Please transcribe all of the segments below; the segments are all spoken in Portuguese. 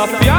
up.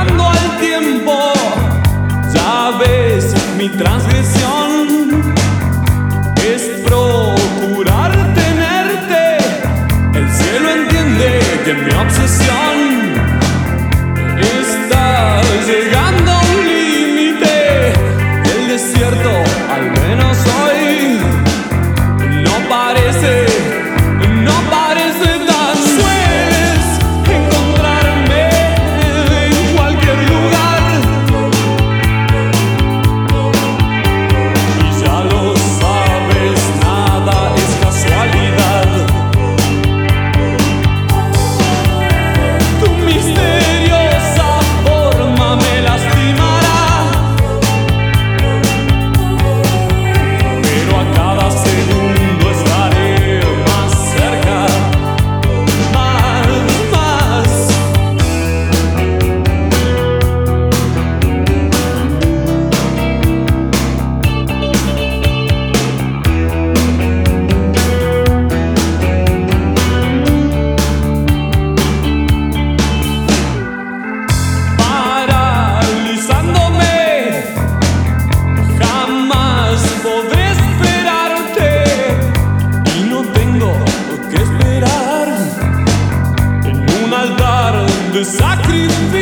sacrifício.